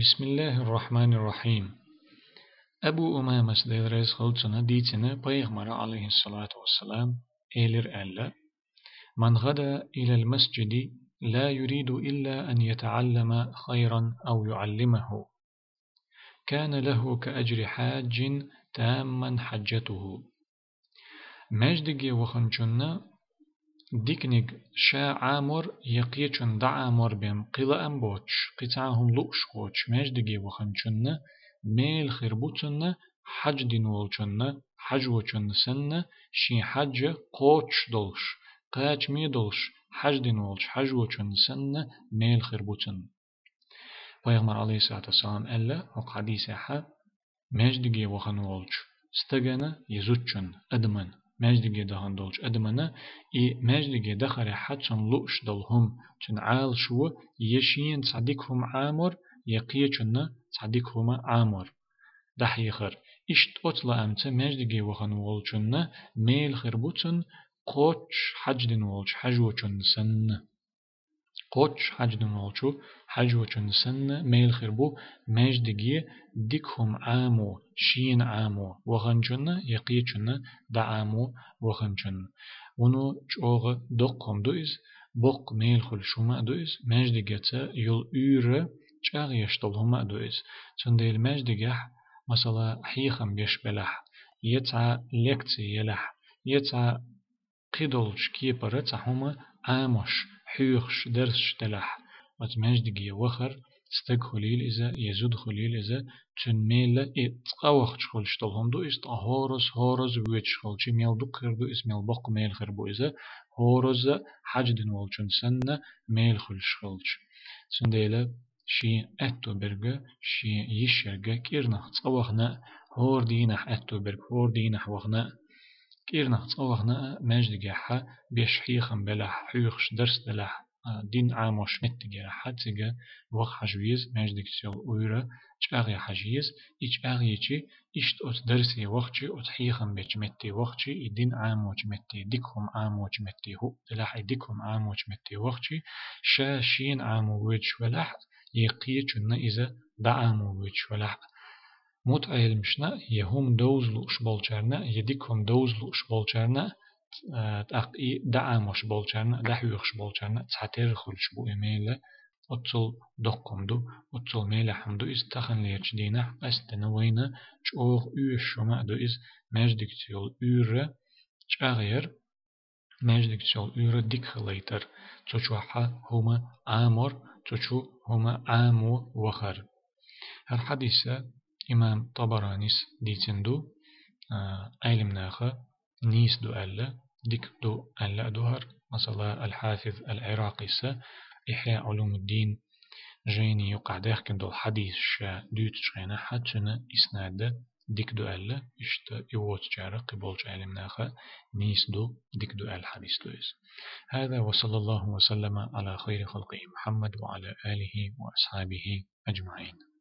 بسم الله الرحمن الرحيم أبو أمامة سديريس خلصنا ديتنا بيغمر عليه الصلاة والسلام إيلر ألا من غدا إلى المسجد لا يريد إلا أن يتعلم خيرا أو يعلمه كان له كأجر حاج تاما حجته مجدگي وخنچنا ديكنيك شا عامر يقيچن دا عامر بهم قلا أم بوچ قطعهم لؤش خوچ مجدگي وخنچنا ميل خربوتنا حج دين ولچنا حج وچن سنة شي حج قوچ دولش قاچ مي دولش حج دين ولش حج وچن سنة ميل خربوتن. پیغمبر علیه الصلاة والسلام ألا وقحديث حا مجدگي وخن ولچ استغنا يزوچن أدمن. مجدگي دهان دولش أدمنا إي مجدگي دخل حتشن لؤش دلهم چن عال شو يشين صديقهم عامر يقيچن صديقهم عامر. دحيخر إشت أطلع أمت مجدگي وخن ولچن ميل خربوتن قوش حج دين ولش حج وچن سن قوش حج دين ولشو حج وچن سن ميل خربو مجدگي ديكهم عامو شين عامو وخنچن يقيچن دعامو وخنچن ونو چوغ دقهم دوئز بق ميل خل شوما دوئز مجدگي تا يول üre چاغ يشتلهما دوئز. چنديل مجدگي مثلا حيخم بيش بلح. يتع لكتي يلح. يتع قيدولش كيبرة تحوما عامش حيوخش درسش تلح وتمجدقي وخر استق خليل إذا يزود خليل إذا تن ميلا إتقاوخ خلش طلهم دو است هورز هورز ويتش خلش ميل دو دو اس ميل بق ميل خربو إذا. هورز حج دين والچن سنة ميل خلش خلش سنديلا شي أتو برغة شي يشرغة كيرنخ تصوخنا هور دينح أتو برغ هور دينح وخنا كيرنا تصوغنا مجد جاحة بيش حيخم بلح حيخش درس دلح دين عاموش مت جاحة تيجا وق حجويز مجد كسيل ويرا تشاغي حجيز إيش أغيتي إشت أت درسي وقتي أت حيخم بيش متي وقتي دين عاموش متي ديكهم عاموش متي هو دلح ديكهم عاموش متي وقتي شا شين عامو ويتش ولح يقيت إذا دعامو ويتش ولح مت مشنا يهم دوزلو شبولچرنا يديكهم دوزلو شبولچرنا تأقي دعامش بولچرنا دحويخش بولچرنا تحتر خلش بو إيميلا أتصل دقم دو أتصل ميلا حمدو إز تخن ليرش دينا أستنا وينا چوغ إيش شما دو إز مجدك تيول إيرا چاغير مجدك تيول إيرا ديك خليتر تشوحا هما آمر تشو هما آمو وخر. هر حديثة إمام طبرانيس ديتندو أيلم ناخا نيس دو ألا ديك دو ألا دوهر مثلا الحافظ العراقي سا إحياء علوم الدين جيني يقع داخل دو الحديث شا دوت شغينا حتشنا إسناد ديك دو ألا إشت إيوت جارة قبول علم ناخا نيس دو ديك دو الحديث دويس هذا وصلى الله وسلم على خير خلقه محمد وعلى آله وأصحابه أجمعين.